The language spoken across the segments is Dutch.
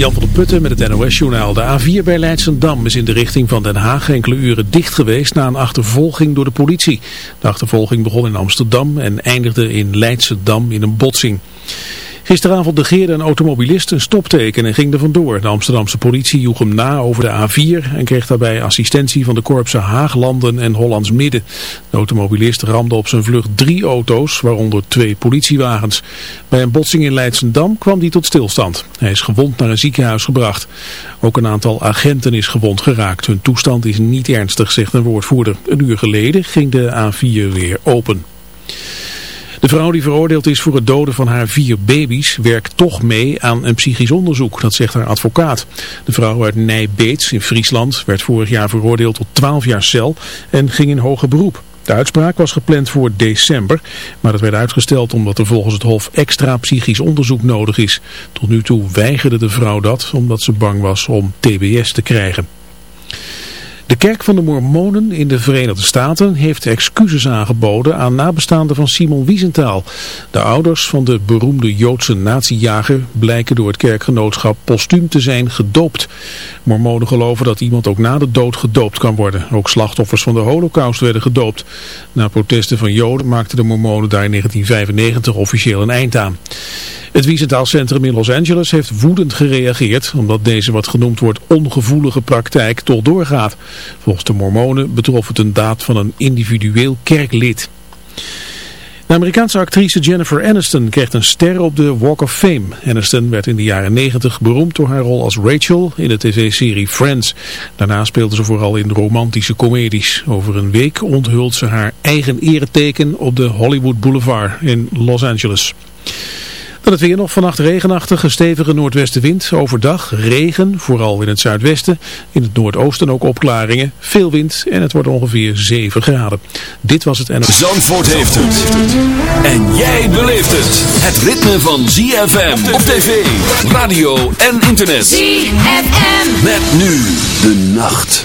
Jan van der Putten met het NOS-journaal. De A4 bij Leidsendam is in de richting van Den Haag enkele uren dicht geweest na een achtervolging door de politie. De achtervolging begon in Amsterdam en eindigde in Leidsendam in een botsing. Gisteravond negeerde een automobilist een stopteken en ging er vandoor. De Amsterdamse politie joeg hem na over de A4 en kreeg daarbij assistentie van de korpsen Haaglanden en Hollands Midden. De automobilist ramde op zijn vlucht drie auto's, waaronder twee politiewagens. Bij een botsing in Leidsendam kwam hij tot stilstand. Hij is gewond naar een ziekenhuis gebracht. Ook een aantal agenten is gewond geraakt. Hun toestand is niet ernstig, zegt een woordvoerder. Een uur geleden ging de A4 weer open. De vrouw die veroordeeld is voor het doden van haar vier baby's werkt toch mee aan een psychisch onderzoek, dat zegt haar advocaat. De vrouw uit Nijbeets in Friesland werd vorig jaar veroordeeld tot 12 jaar cel en ging in hoger beroep. De uitspraak was gepland voor december, maar dat werd uitgesteld omdat er volgens het Hof extra psychisch onderzoek nodig is. Tot nu toe weigerde de vrouw dat omdat ze bang was om TBS te krijgen. De kerk van de Mormonen in de Verenigde Staten heeft excuses aangeboden aan nabestaanden van Simon Wiesenthal. De ouders van de beroemde Joodse natiejager blijken door het kerkgenootschap postuum te zijn gedoopt. Mormonen geloven dat iemand ook na de dood gedoopt kan worden. Ook slachtoffers van de holocaust werden gedoopt. Na protesten van Joden maakten de Mormonen daar in 1995 officieel een eind aan. Het Wiesenthal-centrum in Los Angeles heeft woedend gereageerd omdat deze wat genoemd wordt ongevoelige praktijk toch doorgaat. Volgens de mormonen betrof het een daad van een individueel kerklid. De Amerikaanse actrice Jennifer Aniston kreeg een ster op de Walk of Fame. Aniston werd in de jaren 90 beroemd door haar rol als Rachel in de tv-serie Friends. Daarna speelde ze vooral in romantische comedies. Over een week onthult ze haar eigen ereteken op de Hollywood Boulevard in Los Angeles. Dan het weer nog vannacht regenachtige, stevige noordwestenwind. Overdag regen, vooral in het zuidwesten. In het noordoosten ook opklaringen. Veel wind en het wordt ongeveer 7 graden. Dit was het en... Zandvoort heeft het. En jij beleeft het. Het ritme van ZFM op tv, radio en internet. ZFM. Met nu de nacht.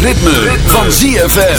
ritme, van ZFM.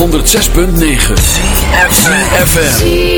106.9 FM.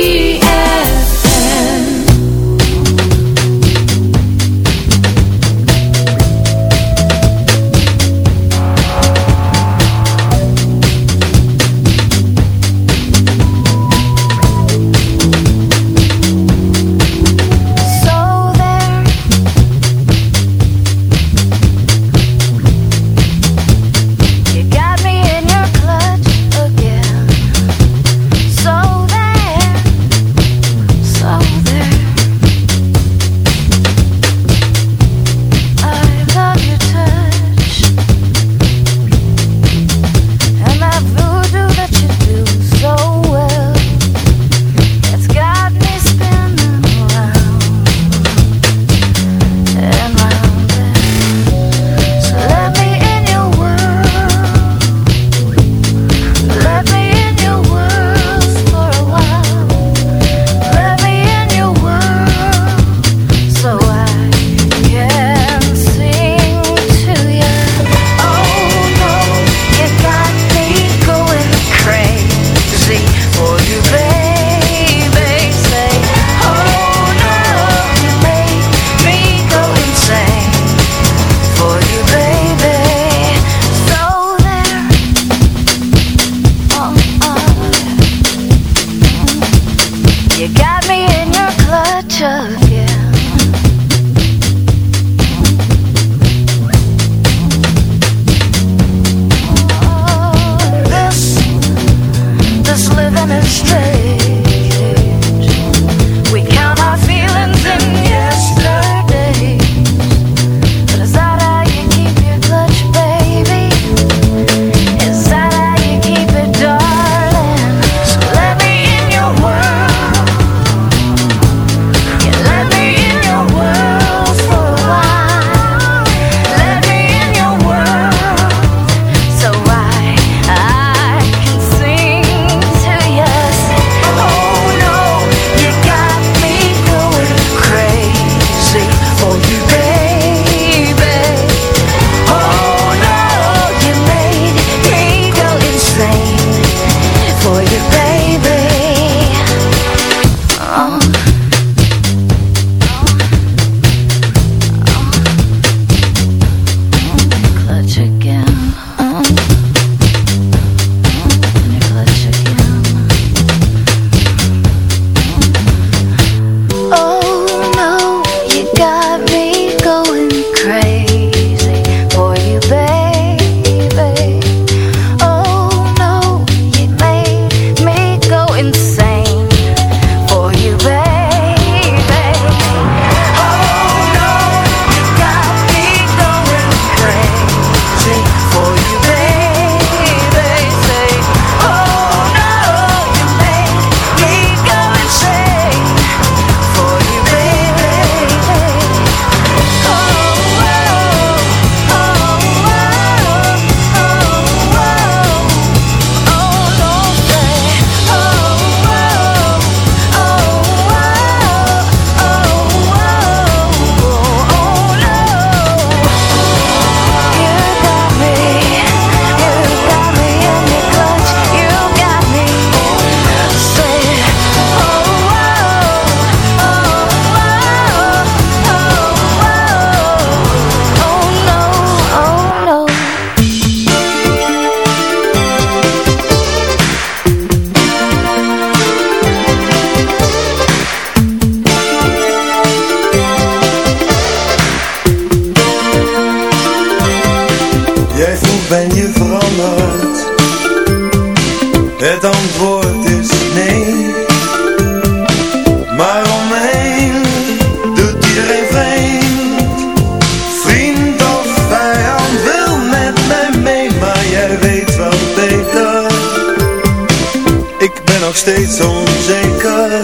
steeds onzeker.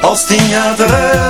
Als tien jaar terug.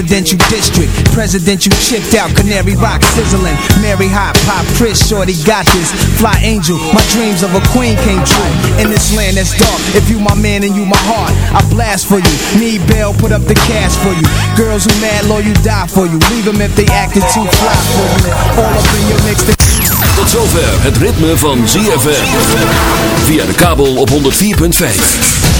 Presidential district. presidential you chipped out, Canary Rock sizzling. Mary Hop, Pop, Chris, Shorty got this. Fly Angel, my dreams of a queen came true. In this land that's dark, if you my man and you my heart, I blast for you. Need bell, put up the cash for you. Girls who mad law, you die for you. Leave them if they acted too fly for you. All up in your mix. Tot zover het ritme van ZFM. Via de kabel op 104.5.